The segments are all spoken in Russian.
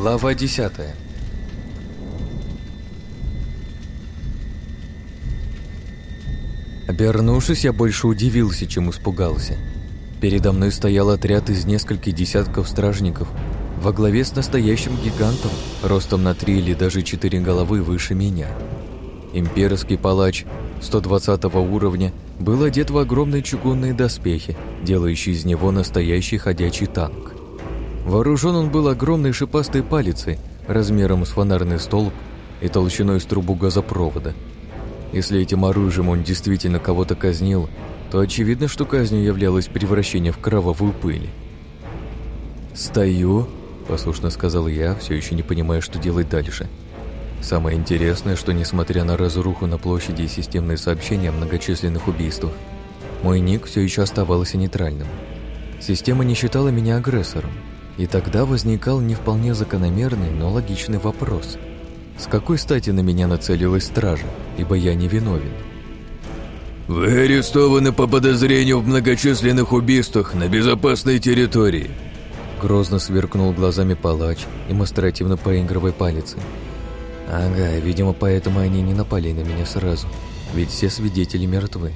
Глава 10 Обернувшись, я больше удивился, чем испугался. Передо мной стоял отряд из нескольких десятков стражников, во главе с настоящим гигантом, ростом на три или даже четыре головы выше меня. Имперский палач 120 уровня был одет в огромные чугунные доспехи, делающие из него настоящий ходячий танк. Вооружен он был огромной шипастой палицей размером с фонарный столб и толщиной с трубу газопровода. Если этим оружием он действительно кого-то казнил, то очевидно, что казнью являлось превращение в кровавую пыль. «Стою», — послушно сказал я, все еще не понимая, что делать дальше. Самое интересное, что несмотря на разруху на площади и системные сообщения о многочисленных убийствах, мой ник все еще оставался нейтральным. Система не считала меня агрессором, и тогда возникал не вполне закономерный, но логичный вопрос. С какой стати на меня нацелилась стража, ибо я не виновен? «Вы арестованы по подозрению в многочисленных убийствах на безопасной территории», Грозно сверкнул глазами палач, демонстративно поигрывая палец. Ага, видимо, поэтому они не напали на меня сразу, ведь все свидетели мертвы.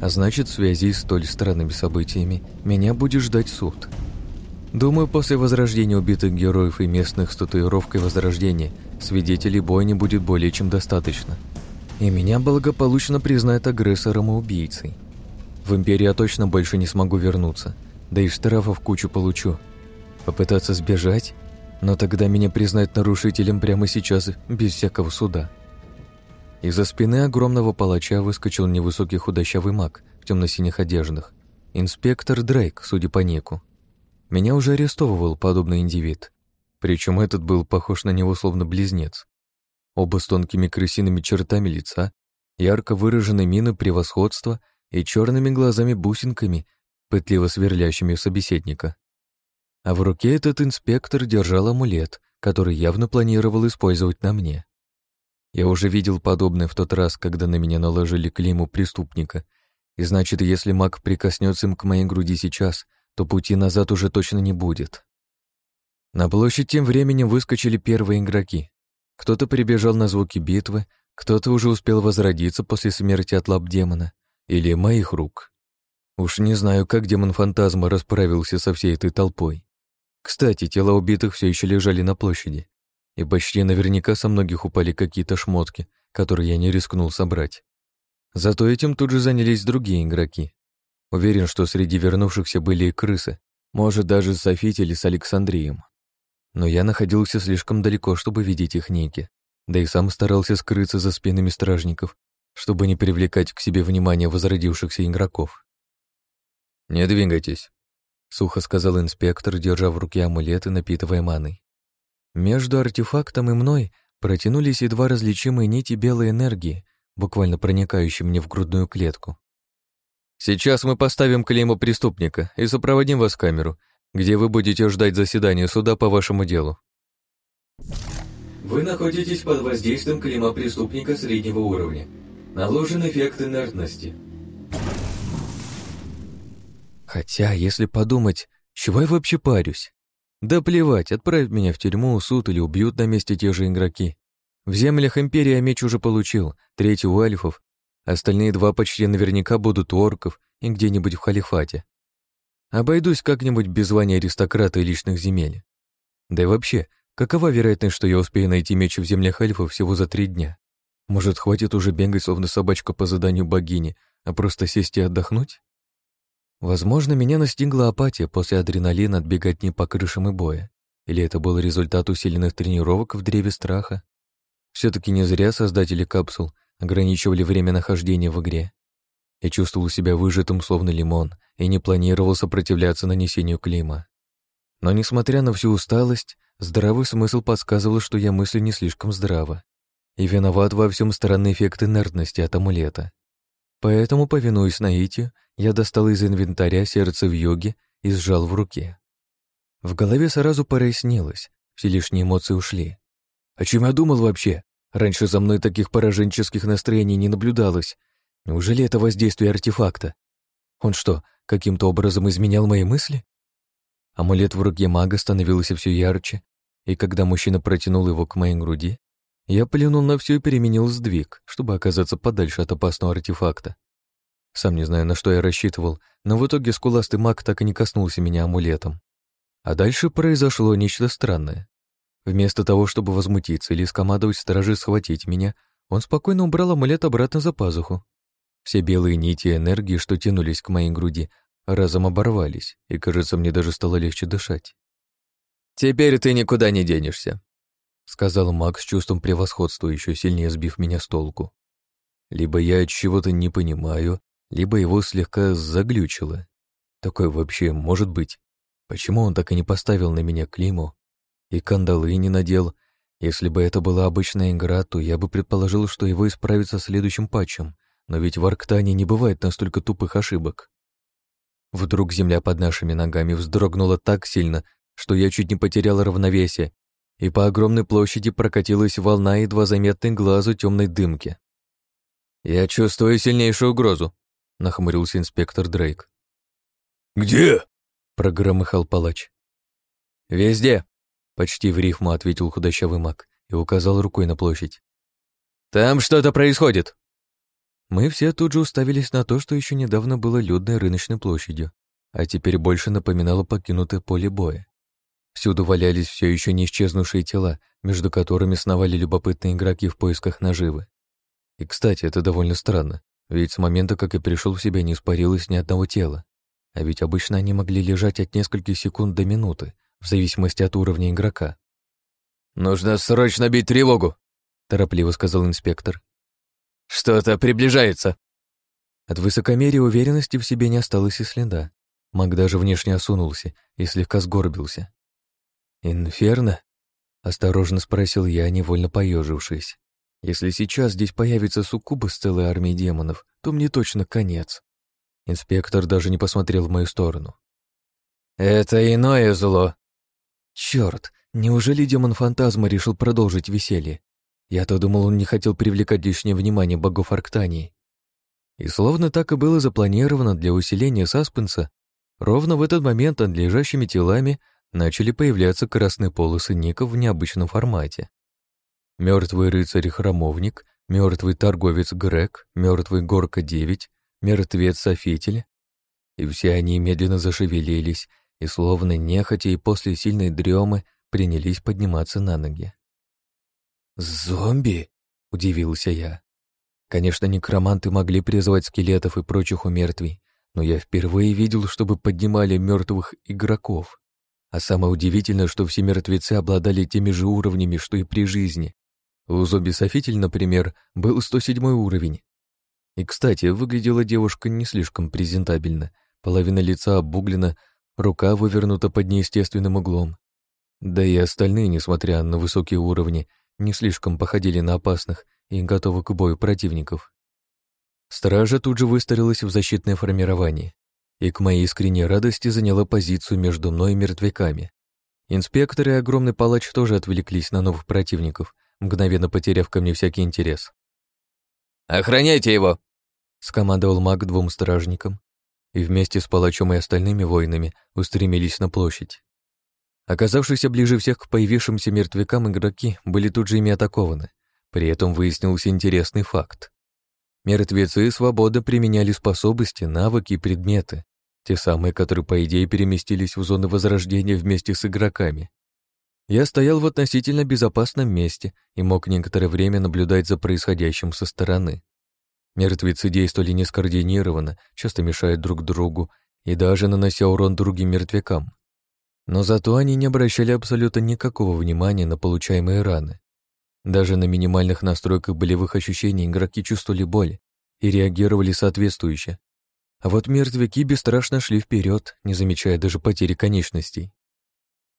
А значит, в связи с столь странными событиями меня будет ждать суд. Думаю, после возрождения убитых героев и местных с татуировкой возрождения свидетелей бойни будет более чем достаточно. И меня благополучно признают агрессором и убийцей. В Империи я точно больше не смогу вернуться, да и штрафов кучу получу. Попытаться сбежать? Но тогда меня признают нарушителем прямо сейчас, без всякого суда. Из-за спины огромного палача выскочил невысокий худощавый маг в темно-синих одеждах. Инспектор Дрейк, судя по неку. Меня уже арестовывал подобный индивид. Причем этот был похож на него словно близнец. Оба с тонкими крысиными чертами лица, ярко выраженной мины превосходства и черными глазами-бусинками, пытливо сверлящими собеседника. А в руке этот инспектор держал амулет, который явно планировал использовать на мне. Я уже видел подобное в тот раз, когда на меня наложили клейму преступника, и значит, если маг прикоснется им к моей груди сейчас, то пути назад уже точно не будет. На площадь тем временем выскочили первые игроки. Кто-то прибежал на звуки битвы, кто-то уже успел возродиться после смерти от лап демона или моих рук. Уж не знаю, как демон фантазма расправился со всей этой толпой. Кстати, тела убитых все еще лежали на площади, и почти наверняка со многих упали какие-то шмотки, которые я не рискнул собрать. Зато этим тут же занялись другие игроки. Уверен, что среди вернувшихся были и крысы, может, даже Софитель с Александрием. Но я находился слишком далеко, чтобы видеть их ники, да и сам старался скрыться за спинами стражников, чтобы не привлекать к себе внимание возродившихся игроков. «Не двигайтесь», — сухо сказал инспектор, держа в руке амулет и напитывая маной. Между артефактом и мной протянулись едва различимые нити белой энергии, буквально проникающие мне в грудную клетку. Сейчас мы поставим клеймо преступника и сопроводим вас в камеру, где вы будете ждать заседания суда по вашему делу. Вы находитесь под воздействием клейма преступника среднего уровня. Наложен эффект инертности. Хотя, если подумать, чего я вообще парюсь? Да плевать, отправят меня в тюрьму, суд или убьют на месте те же игроки. В землях Империи меч уже получил, третий у альфов, Остальные два почти наверняка будут у орков и где-нибудь в халифате. Обойдусь как-нибудь без звания аристократа и личных земель. Да и вообще, какова вероятность, что я успею найти меч в землях эльфов всего за три дня? Может, хватит уже бегать словно собачка по заданию богини, а просто сесть и отдохнуть? Возможно, меня настигла апатия после адреналина от беготни по крышам и боя. Или это был результат усиленных тренировок в Древе Страха? все таки не зря создатели капсул — ограничивали время нахождения в игре. Я чувствовал себя выжатым, словно лимон, и не планировал сопротивляться нанесению клима. Но, несмотря на всю усталость, здравый смысл подсказывал, что я мыслю не слишком здраво. И виноват во всем стороны эффект инертности от амулета. Поэтому, повинуясь наитию, я достал из инвентаря сердце в йоге и сжал в руке. В голове сразу прояснилось, все лишние эмоции ушли. «О чем я думал вообще? Раньше за мной таких пораженческих настроений не наблюдалось. Неужели это воздействие артефакта? Он что, каким-то образом изменял мои мысли? Амулет в руке мага становился все ярче, и когда мужчина протянул его к моей груди, я плюнул на все и переменил сдвиг, чтобы оказаться подальше от опасного артефакта. Сам не знаю, на что я рассчитывал, но в итоге скуластый маг так и не коснулся меня амулетом. А дальше произошло нечто странное. Вместо того, чтобы возмутиться или скомандовать стражи схватить меня, он спокойно убрал амулет обратно за пазуху. Все белые нити энергии, что тянулись к моей груди, разом оборвались, и, кажется, мне даже стало легче дышать. «Теперь ты никуда не денешься», — сказал Макс с чувством превосходства, еще сильнее сбив меня с толку. Либо я чего-то не понимаю, либо его слегка заглючило. Такое вообще может быть. Почему он так и не поставил на меня клеймо? и кандалы не надел. Если бы это была обычная игра, то я бы предположил, что его исправится следующим патчем, но ведь в Арктане не бывает настолько тупых ошибок. Вдруг земля под нашими ногами вздрогнула так сильно, что я чуть не потерял равновесие, и по огромной площади прокатилась волна едва заметной глазу темной дымки. «Я чувствую сильнейшую угрозу», — нахмурился инспектор Дрейк. «Где?» — прогромыхал палач. «Везде», Почти в рифму ответил худощавый маг и указал рукой на площадь. «Там что-то происходит!» Мы все тут же уставились на то, что еще недавно было людной рыночной площадью, а теперь больше напоминало покинутое поле боя. Всюду валялись все еще не исчезнувшие тела, между которыми сновали любопытные игроки в поисках наживы. И, кстати, это довольно странно, ведь с момента, как я пришел в себя, не испарилось ни одного тела. А ведь обычно они могли лежать от нескольких секунд до минуты, в зависимости от уровня игрока. «Нужно срочно бить тревогу», — торопливо сказал инспектор. «Что-то приближается». От высокомерия уверенности в себе не осталось и следа. Маг даже внешне осунулся и слегка сгорбился. «Инферно?» — осторожно спросил я, невольно поежившись. «Если сейчас здесь появится суккуба с целой армией демонов, то мне точно конец». Инспектор даже не посмотрел в мою сторону. «Это иное зло», Черт, неужели демон-фантазма решил продолжить веселье? Я-то думал, он не хотел привлекать лишнее внимание богов Арктании. И словно так и было запланировано для усиления саспенса, ровно в этот момент над лежащими телами начали появляться красные полосы ников в необычном формате. Мертвый рыцарь-храмовник, мертвый торговец Грег, мертвый Горка Девять, мертвец-софитель. И все они медленно зашевелились, и словно нехотя и после сильной дремы принялись подниматься на ноги. «Зомби?» — удивился я. Конечно, некроманты могли призывать скелетов и прочих умертвий, но я впервые видел, чтобы поднимали мертвых игроков. А самое удивительное, что все мертвецы обладали теми же уровнями, что и при жизни. У зомби-софитель, например, был 107 уровень. И, кстати, выглядела девушка не слишком презентабельно. Половина лица обуглена, рука вывернута под неестественным углом. Да и остальные, несмотря на высокие уровни, не слишком походили на опасных и готовы к бою противников. Стража тут же выстроилась в защитное формирование и, к моей искренней радости, заняла позицию между мной и мертвяками. Инспекторы и огромный палач тоже отвлеклись на новых противников, мгновенно потеряв ко мне всякий интерес. «Охраняйте его!» — скомандовал маг двум стражникам, и вместе с палачом и остальными воинами устремились на площадь. Оказавшись ближе всех к появившимся мертвякам игроки были тут же ими атакованы. При этом выяснился интересный факт. Мертвецы свободно применяли способности, навыки и предметы, те самые, которые, по идее, переместились в зоны возрождения вместе с игроками. Я стоял в относительно безопасном месте и мог некоторое время наблюдать за происходящим со стороны. Мертвецы действовали нескоординированно, часто мешая друг другу и даже нанося урон другим мертвякам. Но зато они не обращали абсолютно никакого внимания на получаемые раны. Даже на минимальных настройках болевых ощущений игроки чувствовали боль и реагировали соответствующе. А вот мертвяки бесстрашно шли вперед, не замечая даже потери конечностей.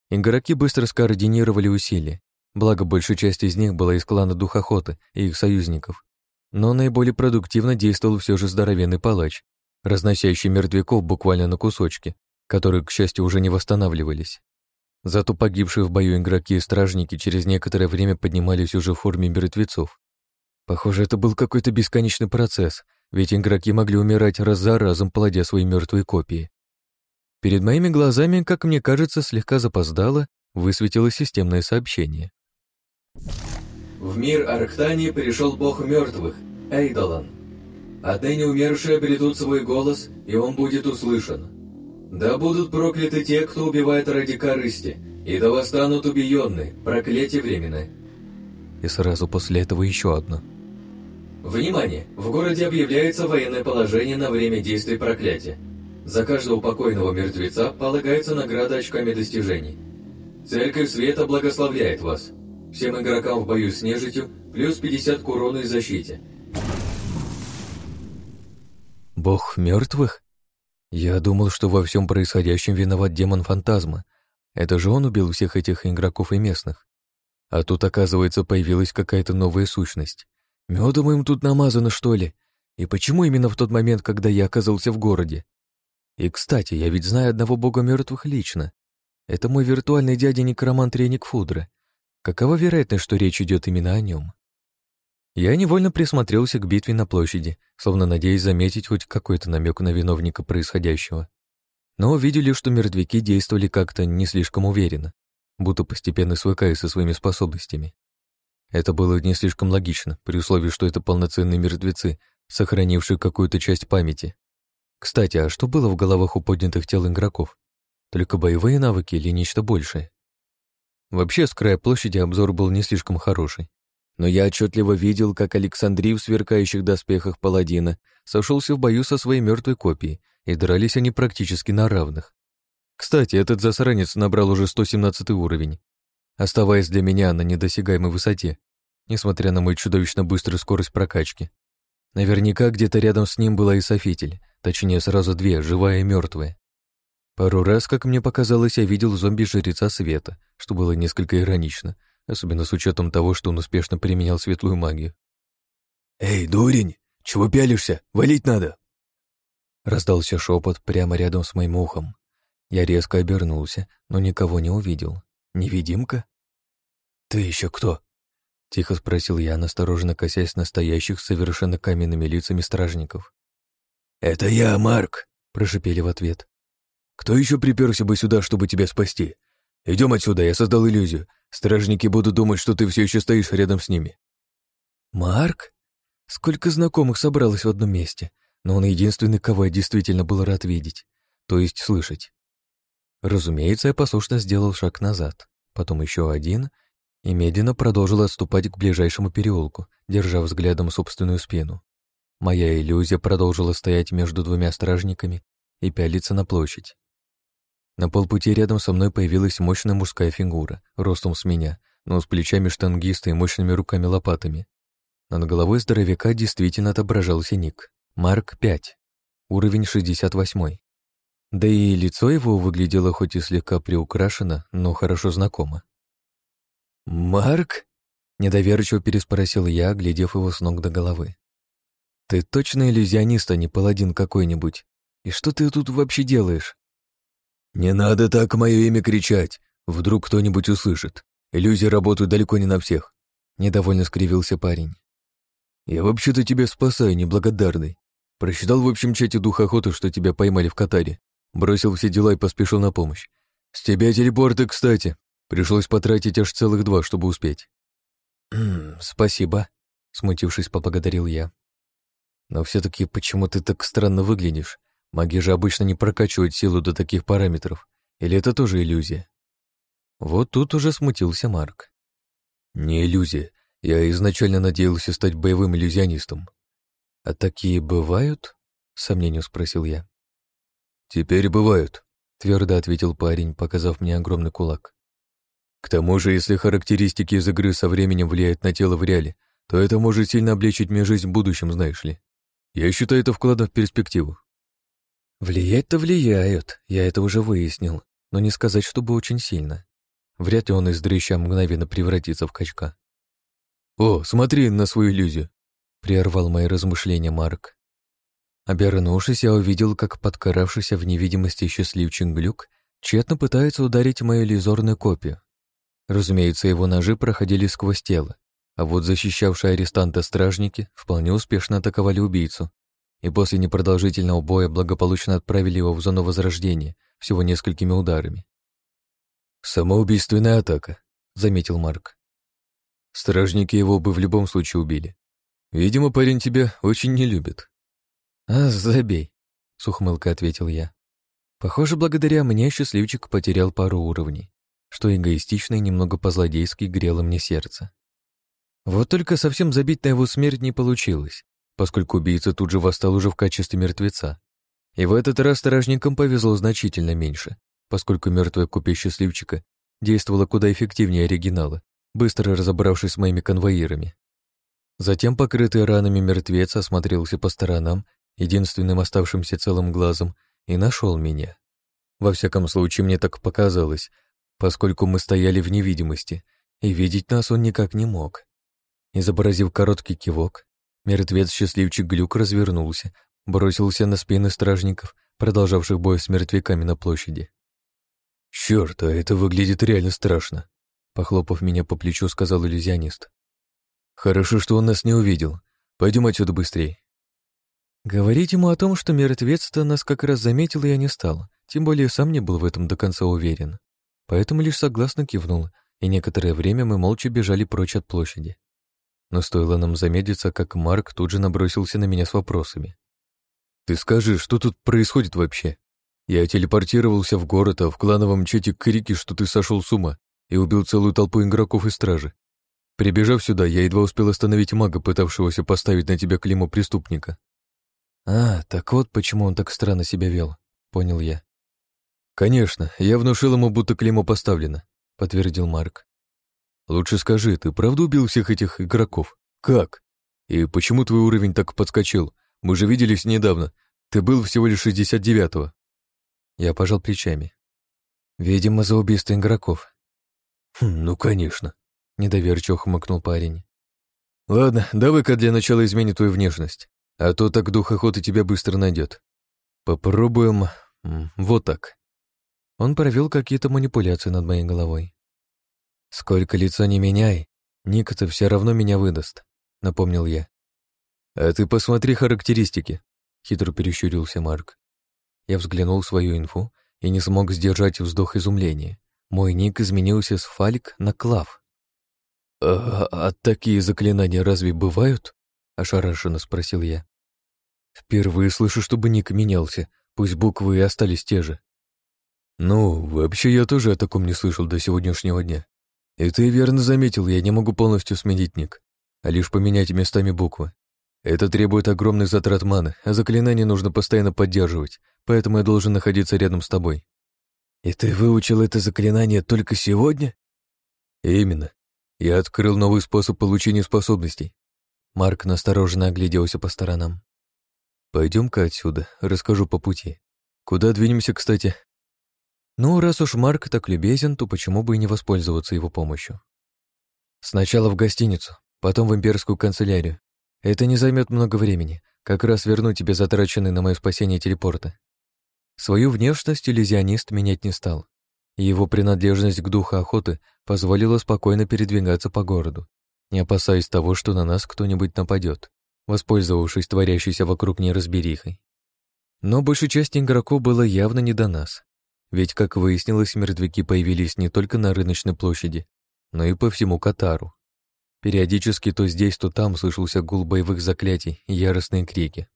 Игроки быстро скоординировали усилия, благо большая часть из них была из клана Духохота и их союзников. Но наиболее продуктивно действовал все же здоровенный палач, разносящий мертвяков буквально на кусочки, которые, к счастью, уже не восстанавливались. Зато погибшие в бою игроки и стражники через некоторое время поднимались уже в форме мертвецов. Похоже, это был какой-то бесконечный процесс, ведь игроки могли умирать раз за разом, плодя свои мертвые копии. Перед моими глазами, как мне кажется, слегка запоздало, высветилось системное сообщение. Thank в мир Арктании пришел бог мертвых, Эйдолан. Отныне умершие бредут свой голос, и он будет услышан. Да будут прокляты те, кто убивает ради корысти, и да восстанут убиенные, проклятие временное. И сразу после этого еще одно. Внимание! В городе объявляется военное положение на время действия проклятия. За каждого покойного мертвеца полагается награда очками достижений. Церковь Света благословляет вас. Всем игрокам в бою с нежитью плюс 50 к урону и защите. Бог мертвых? Я думал, что во всем происходящем виноват демон фантазма. Это же он убил всех этих игроков и местных. А тут, оказывается, появилась какая-то новая сущность. Медом им тут намазано, что ли? И почему именно в тот момент, когда я оказался в городе? И, кстати, я ведь знаю одного бога мертвых лично. Это мой виртуальный дядя-некромант Реник Фудра. Какова вероятность, что речь идет именно о нем? Я невольно присмотрелся к битве на площади, словно надеясь заметить хоть какой-то намек на виновника происходящего. Но увидели, что мертвяки действовали как-то не слишком уверенно, будто постепенно свыкаясь со своими способностями. Это было не слишком логично, при условии, что это полноценные мертвецы, сохранившие какую-то часть памяти. Кстати, а что было в головах у поднятых тел игроков? Только боевые навыки или нечто большее? Вообще, с края площади обзор был не слишком хороший. Но я отчетливо видел, как Александрий в сверкающих доспехах паладина сошелся в бою со своей мертвой копией, и дрались они практически на равных. Кстати, этот засранец набрал уже 117 уровень, оставаясь для меня на недосягаемой высоте, несмотря на мою чудовищно быструю скорость прокачки. Наверняка где-то рядом с ним была и софитель, точнее сразу две, живая и мертвая. Пару раз, как мне показалось, я видел зомби-жреца света, что было несколько иронично, особенно с учетом того, что он успешно применял светлую магию. «Эй, дурень, чего пялишься? Валить надо!» Раздался шепот прямо рядом с моим ухом. Я резко обернулся, но никого не увидел. «Невидимка?» «Ты еще кто?» — тихо спросил я, настороженно косясь настоящих совершенно каменными лицами стражников. «Это я, Марк!» — прошипели в ответ. Кто еще приперся бы сюда, чтобы тебя спасти? Идем отсюда, я создал иллюзию. Стражники будут думать, что ты все еще стоишь рядом с ними. Марк? Сколько знакомых собралось в одном месте, но он единственный, кого я действительно был рад видеть, то есть слышать. Разумеется, я послушно сделал шаг назад, потом еще один и медленно продолжил отступать к ближайшему переулку, держа взглядом собственную спину. Моя иллюзия продолжила стоять между двумя стражниками и пялиться на площадь. На полпути рядом со мной появилась мощная мужская фигура, ростом с меня, но с плечами штангиста и мощными руками-лопатами. Над головой здоровяка действительно отображался ник. Марк 5, уровень 68. Да и лицо его выглядело хоть и слегка приукрашено, но хорошо знакомо. «Марк?» — недоверчиво переспросил я, глядев его с ног до головы. «Ты точно иллюзионист, а не паладин какой-нибудь? И что ты тут вообще делаешь? «Не надо так мое имя кричать! Вдруг кто-нибудь услышит. Иллюзии работают далеко не на всех!» Недовольно скривился парень. «Я вообще-то тебя спасаю, неблагодарный. Прочитал в общем чате дух охоты, что тебя поймали в Катаре. Бросил все дела и поспешил на помощь. С тебя телепорты, кстати. Пришлось потратить аж целых два, чтобы успеть». «Спасибо», — смутившись, поблагодарил я. «Но все таки почему ты так странно выглядишь? Маги же обычно не прокачивают силу до таких параметров. Или это тоже иллюзия? Вот тут уже смутился Марк. Не иллюзия. Я изначально надеялся стать боевым иллюзионистом. А такие бывают? С сомнением спросил я. Теперь бывают, твердо ответил парень, показав мне огромный кулак. К тому же, если характеристики из игры со временем влияют на тело в реале, то это может сильно облегчить мне жизнь в будущем, знаешь ли. Я считаю это вкладом в перспективу. Влиять-то влияют, я это уже выяснил, но не сказать, чтобы очень сильно. Вряд ли он из дрыща мгновенно превратится в качка. «О, смотри на свою иллюзию!» — прервал мои размышления Марк. Обернувшись, я увидел, как подкаравшийся в невидимости счастливчик Глюк тщетно пытается ударить мою иллюзорную копию. Разумеется, его ножи проходили сквозь тело, а вот защищавшие арестанта стражники вполне успешно атаковали убийцу, и после непродолжительного боя благополучно отправили его в зону возрождения всего несколькими ударами. «Самоубийственная атака», — заметил Марк. «Стражники его бы в любом случае убили. Видимо, парень тебя очень не любит». «А, забей», — с ухмылкой ответил я. «Похоже, благодаря мне счастливчик потерял пару уровней, что эгоистично и немного по-злодейски грело мне сердце. Вот только совсем забить на его смерть не получилось, поскольку убийца тут же восстал уже в качестве мертвеца. И в этот раз стражникам повезло значительно меньше, поскольку мертвая купе счастливчика действовала куда эффективнее оригинала, быстро разобравшись с моими конвоирами. Затем покрытый ранами мертвец осмотрелся по сторонам, единственным оставшимся целым глазом, и нашел меня. Во всяком случае, мне так показалось, поскольку мы стояли в невидимости, и видеть нас он никак не мог. Изобразив короткий кивок, Мертвец счастливчик Глюк развернулся, бросился на спины стражников, продолжавших бой с мертвяками на площади. «Чёрт, а это выглядит реально страшно», — похлопав меня по плечу, сказал иллюзионист. «Хорошо, что он нас не увидел. Пойдем отсюда быстрее». Говорить ему о том, что мертвец-то нас как раз заметил, я не стал, тем более сам не был в этом до конца уверен. Поэтому лишь согласно кивнул, и некоторое время мы молча бежали прочь от площади но стоило нам замедлиться, как Марк тут же набросился на меня с вопросами. «Ты скажи, что тут происходит вообще? Я телепортировался в город, а в клановом чете крики, что ты сошел с ума и убил целую толпу игроков и стражи. Прибежав сюда, я едва успел остановить мага, пытавшегося поставить на тебя клеймо преступника». «А, так вот почему он так странно себя вел», — понял я. «Конечно, я внушил ему, будто клеймо поставлено», — подтвердил Марк. Лучше скажи, ты правда убил всех этих игроков? Как? И почему твой уровень так подскочил? Мы же виделись недавно. Ты был всего лишь 69-го. Я пожал плечами. Видимо, за убийство игроков. Хм, ну, конечно. Недоверчиво хмыкнул парень. Ладно, давай-ка для начала изменим твою внешность. А то так дух охоты тебя быстро найдет. Попробуем... Вот так. Он провел какие-то манипуляции над моей головой. «Сколько лицо не меняй, Ник-то все равно меня выдаст», — напомнил я. «А ты посмотри характеристики», — хитро перещурился Марк. Я взглянул свою инфу и не смог сдержать вздох изумления. Мой ник изменился с Фалик на Клав. «А, а такие заклинания разве бывают?» — ошарашенно спросил я. «Впервые слышу, чтобы ник менялся, пусть буквы и остались те же». «Ну, вообще я тоже о таком не слышал до сегодняшнего дня. И ты верно заметил, я не могу полностью сменить ник, а лишь поменять местами буквы. Это требует огромных затрат маны, а заклинание нужно постоянно поддерживать, поэтому я должен находиться рядом с тобой. И ты выучил это заклинание только сегодня? Именно. Я открыл новый способ получения способностей. Марк настороженно огляделся по сторонам. Пойдем-ка отсюда, расскажу по пути. Куда двинемся, кстати? Ну, раз уж Марк так любезен, то почему бы и не воспользоваться его помощью? Сначала в гостиницу, потом в имперскую канцелярию. Это не займет много времени. Как раз верну тебе затраченные на мое спасение телепорты. Свою внешность иллюзионист менять не стал. Его принадлежность к духу охоты позволила спокойно передвигаться по городу, не опасаясь того, что на нас кто-нибудь нападет, воспользовавшись творящейся вокруг неразберихой. Но большая часть игроков была явно не до нас. Ведь, как выяснилось, мертвяки появились не только на рыночной площади, но и по всему Катару. Периодически то здесь, то там слышался гул боевых заклятий и яростные крики.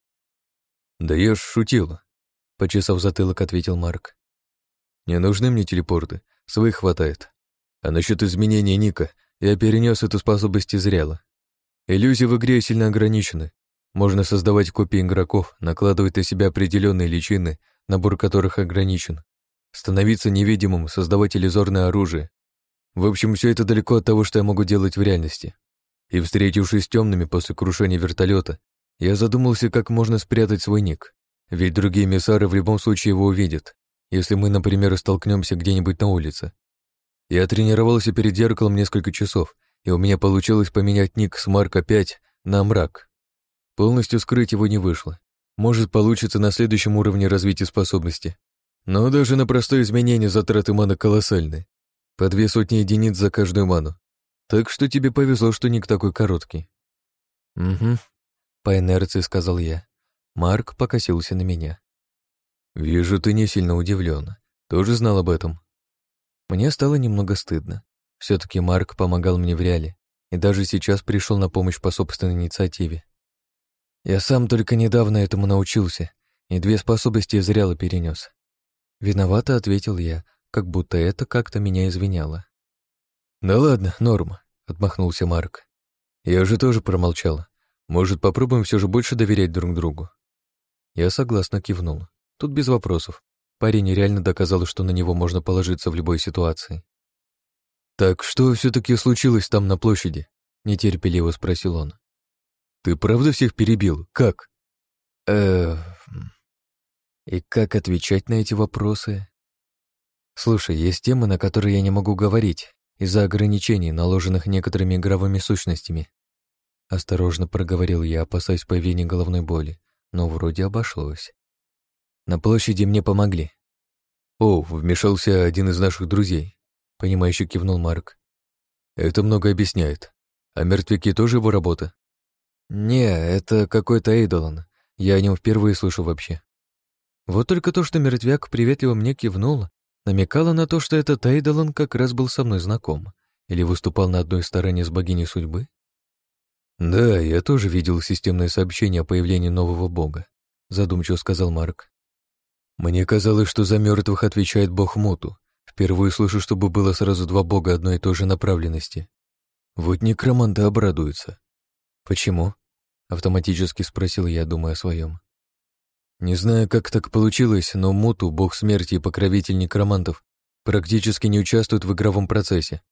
«Да я ж шутила», — почесав затылок, ответил Марк. «Не нужны мне телепорты, своих хватает. А насчет изменения ника я перенес эту способность изряло. Иллюзии в игре сильно ограничены. Можно создавать копии игроков, накладывать на себя определенные личины, набор которых ограничен становиться невидимым, создавать иллюзорное оружие. В общем, все это далеко от того, что я могу делать в реальности. И встретившись с темными после крушения вертолета, я задумался, как можно спрятать свой ник. Ведь другие миссары в любом случае его увидят, если мы, например, столкнемся где-нибудь на улице. Я тренировался перед зеркалом несколько часов, и у меня получилось поменять ник с Марка 5 на Мрак. Полностью скрыть его не вышло. Может, получится на следующем уровне развития способности, но даже на простое изменение затраты маны колоссальны. По две сотни единиц за каждую ману. Так что тебе повезло, что ник такой короткий. Угу, по инерции сказал я. Марк покосился на меня. Вижу, ты не сильно удивлен. Тоже знал об этом. Мне стало немного стыдно. Все-таки Марк помогал мне в реале и даже сейчас пришел на помощь по собственной инициативе. Я сам только недавно этому научился и две способности из реала перенес. Виновато ответил я, как будто это как-то меня извиняло. «Да ладно, норма», — отмахнулся Марк. «Я же тоже промолчал. Может, попробуем все же больше доверять друг другу?» Я согласно кивнул. Тут без вопросов. Парень реально доказал, что на него можно положиться в любой ситуации. «Так что все таки случилось там на площади?» — нетерпеливо спросил он. «Ты правда всех перебил? Как?» «Э, и как отвечать на эти вопросы? Слушай, есть темы, на которые я не могу говорить из-за ограничений, наложенных некоторыми игровыми сущностями. Осторожно проговорил я, опасаясь появления головной боли, но вроде обошлось. На площади мне помогли. О, вмешался один из наших друзей, понимающе кивнул Марк. Это много объясняет. А мертвяки тоже его работа? Не, это какой-то Эйдолан. Я о нем впервые слышу вообще. Вот только то, что мертвяк приветливо мне кивнул, намекало на то, что этот Эйдолан как раз был со мной знаком или выступал на одной стороне с богиней судьбы. «Да, я тоже видел системное сообщение о появлении нового бога», задумчиво сказал Марк. «Мне казалось, что за мертвых отвечает бог Муту. Впервые слышу, чтобы было сразу два бога одной и той же направленности. Вот некроманты обрадуются». «Почему?» — автоматически спросил я, думая о своем. Не знаю, как так получилось, но Муту, бог смерти и покровитель некромантов, практически не участвует в игровом процессе.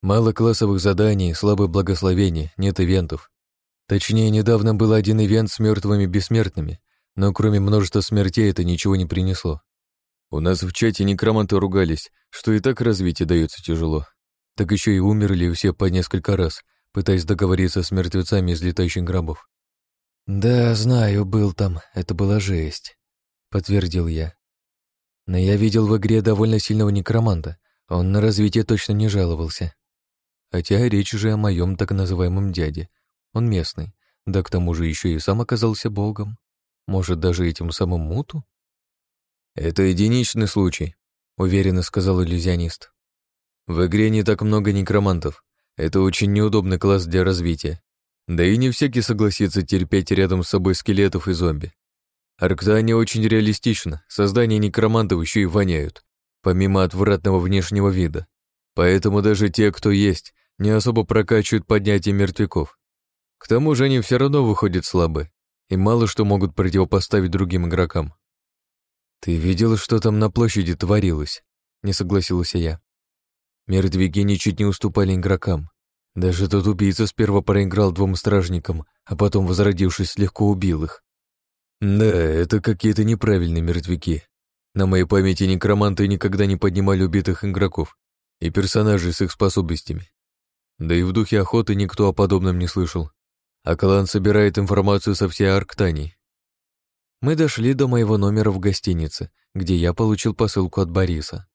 Мало классовых заданий, слабое благословение, нет ивентов. Точнее, недавно был один ивент с мертвыми бессмертными, но кроме множества смертей это ничего не принесло. У нас в чате некроманты ругались, что и так развитие дается тяжело. Так еще и умерли все по несколько раз, пытаясь договориться с мертвецами из летающих гробов. «Да, знаю, был там, это была жесть», — подтвердил я. «Но я видел в игре довольно сильного некроманта, он на развитие точно не жаловался. Хотя речь же о моем так называемом дяде. Он местный, да к тому же еще и сам оказался богом. Может, даже этим самым муту?» «Это единичный случай», — уверенно сказал иллюзионист. «В игре не так много некромантов. Это очень неудобный класс для развития. Да и не всякий согласится терпеть рядом с собой скелетов и зомби. Арктане очень реалистично, создания некромантов еще и воняют, помимо отвратного внешнего вида. Поэтому даже те, кто есть, не особо прокачивают поднятие мертвяков. К тому же они все равно выходят слабы и мало что могут противопоставить другим игрокам. «Ты видел, что там на площади творилось?» — не согласился я. Мертвяки ничуть не уступали игрокам. Даже тот убийца сперва проиграл двум стражникам, а потом, возродившись, легко убил их. Да, это какие-то неправильные мертвяки. На моей памяти некроманты никогда не поднимали убитых игроков и персонажей с их способностями. Да и в духе охоты никто о подобном не слышал. А клан собирает информацию со всей Арктании. Мы дошли до моего номера в гостинице, где я получил посылку от Бориса.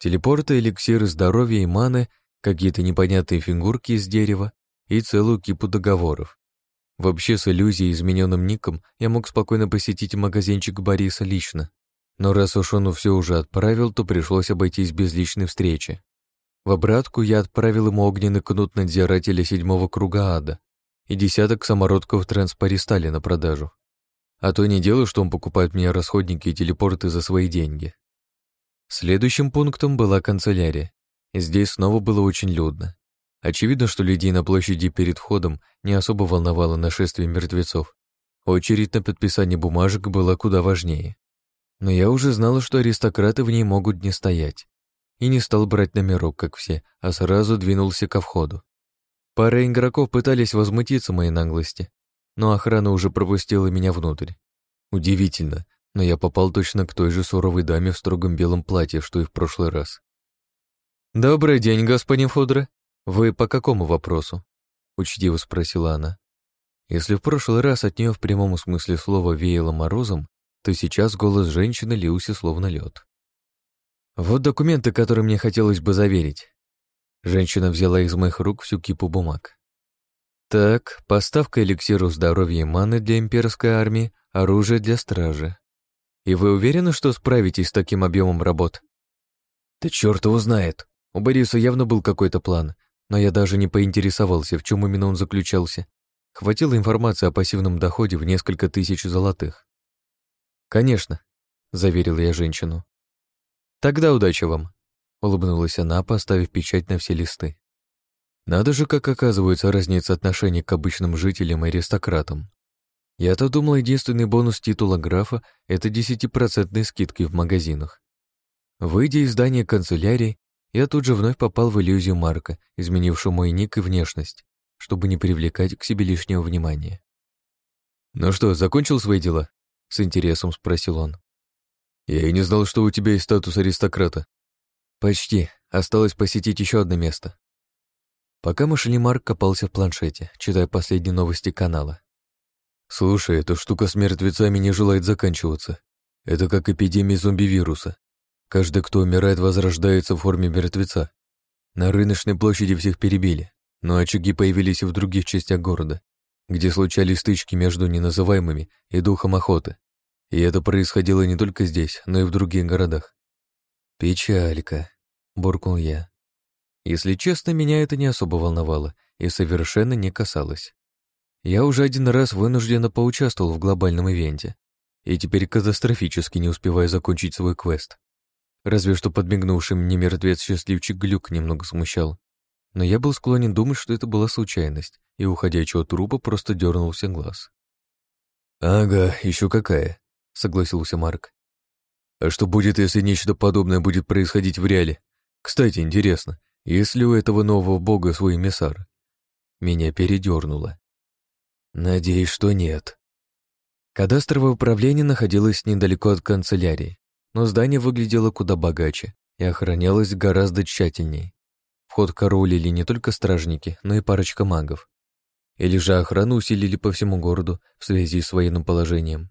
Телепорты, эликсиры здоровья и маны какие-то непонятные фигурки из дерева и целую кипу договоров. Вообще, с иллюзией измененным ником я мог спокойно посетить магазинчик Бориса лично. Но раз уж он все уже отправил, то пришлось обойтись без личной встречи. В обратку я отправил ему огненный кнут надзирателя седьмого круга ада и десяток самородков транспаристали на продажу. А то не дело, что он покупает мне расходники и телепорты за свои деньги. Следующим пунктом была канцелярия. Здесь снова было очень людно. Очевидно, что людей на площади перед входом не особо волновало нашествие мертвецов. Очередь на подписание бумажек была куда важнее. Но я уже знала, что аристократы в ней могут не стоять. И не стал брать номерок, как все, а сразу двинулся ко входу. Пара игроков пытались возмутиться моей наглости, но охрана уже пропустила меня внутрь. Удивительно, но я попал точно к той же суровой даме в строгом белом платье, что и в прошлый раз. «Добрый день, господин Фудра. Вы по какому вопросу?» — учтиво спросила она. Если в прошлый раз от нее в прямом смысле слова веяло морозом, то сейчас голос женщины лился словно лед. «Вот документы, которые мне хотелось бы заверить». Женщина взяла из моих рук всю кипу бумаг. «Так, поставка эликсиру здоровья и маны для имперской армии, оружие для стражи. И вы уверены, что справитесь с таким объемом работ?» «Да черт его знает!» У Бориса явно был какой-то план, но я даже не поинтересовался, в чем именно он заключался. Хватило информации о пассивном доходе в несколько тысяч золотых. «Конечно», — заверила я женщину. «Тогда удачи вам», — улыбнулась она, поставив печать на все листы. Надо же, как оказывается, разница отношений к обычным жителям и аристократам. Я-то думал, единственный бонус титула графа — это 10% скидки в магазинах. Выйдя из здания канцелярии, я тут же вновь попал в иллюзию Марка, изменившую мой ник и внешность, чтобы не привлекать к себе лишнего внимания. «Ну что, закончил свои дела?» — с интересом спросил он. «Я и не знал, что у тебя есть статус аристократа». «Почти. Осталось посетить еще одно место». Пока мы шли, Марк копался в планшете, читая последние новости канала. «Слушай, эта штука с мертвецами не желает заканчиваться. Это как эпидемия зомби-вируса. Каждый, кто умирает, возрождается в форме мертвеца. На рыночной площади всех перебили, но очаги появились и в других частях города, где случались стычки между неназываемыми и духом охоты. И это происходило не только здесь, но и в других городах. «Печалька», — буркнул я. Если честно, меня это не особо волновало и совершенно не касалось. Я уже один раз вынужденно поучаствовал в глобальном ивенте, и теперь катастрофически не успеваю закончить свой квест разве что подмигнувший мне мертвец счастливчик глюк немного смущал. Но я был склонен думать, что это была случайность, и у ходячего трупа просто дернулся глаз. «Ага, еще какая», — согласился Марк. «А что будет, если нечто подобное будет происходить в реале? Кстати, интересно, есть ли у этого нового бога свой эмиссар?» Меня передернуло. «Надеюсь, что нет», Кадастровое управление находилось недалеко от канцелярии но здание выглядело куда богаче и охранялось гораздо тщательнее. Вход королили не только стражники, но и парочка магов. Или же охрану усилили по всему городу в связи с военным положением.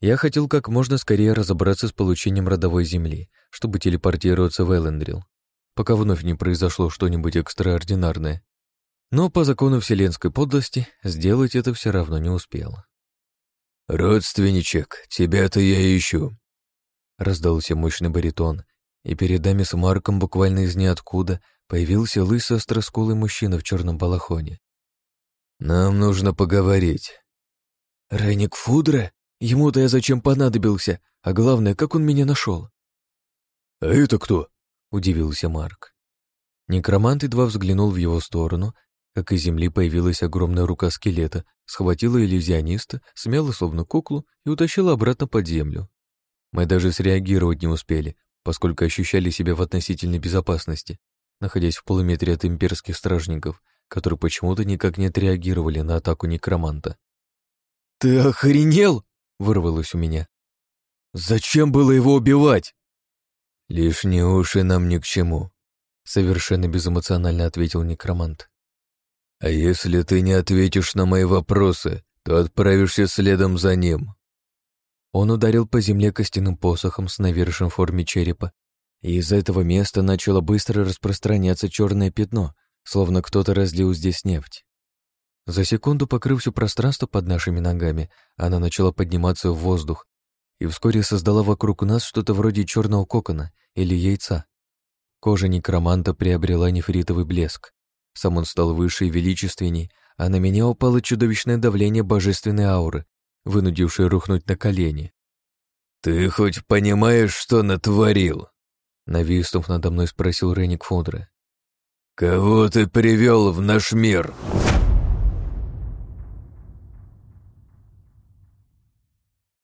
Я хотел как можно скорее разобраться с получением родовой земли, чтобы телепортироваться в Эллендрил, пока вновь не произошло что-нибудь экстраординарное. Но по закону вселенской подлости сделать это все равно не успел. «Родственничек, тебя-то я ищу», раздался мощный баритон, и перед нами с Марком буквально из ниоткуда появился лысый остроскулый мужчина в черном балахоне. «Нам нужно поговорить». «Рейник Фудре? Ему-то я зачем понадобился, а главное, как он меня нашел?» «А это кто?» — удивился Марк. Некромант едва взглянул в его сторону, как из земли появилась огромная рука скелета, схватила иллюзиониста, смяла словно куклу и утащила обратно под землю. Мы даже среагировать не успели, поскольку ощущали себя в относительной безопасности, находясь в полуметре от имперских стражников, которые почему-то никак не отреагировали на атаку некроманта. «Ты охренел?» — вырвалось у меня. «Зачем было его убивать?» «Лишние уши нам ни к чему», — совершенно безэмоционально ответил некромант. «А если ты не ответишь на мои вопросы, то отправишься следом за ним». Он ударил по земле костяным посохом с навершием в форме черепа, и из этого места начало быстро распространяться черное пятно, словно кто-то разлил здесь нефть. За секунду, покрыв все пространство под нашими ногами, она начала подниматься в воздух и вскоре создала вокруг нас что-то вроде черного кокона или яйца. Кожа некроманта приобрела нефритовый блеск. Сам он стал выше и величественней, а на меня упало чудовищное давление божественной ауры, вынудивший рухнуть на колени. «Ты хоть понимаешь, что натворил?» Нависнув надо мной, спросил Реник Фодра. «Кого ты привел в наш мир?»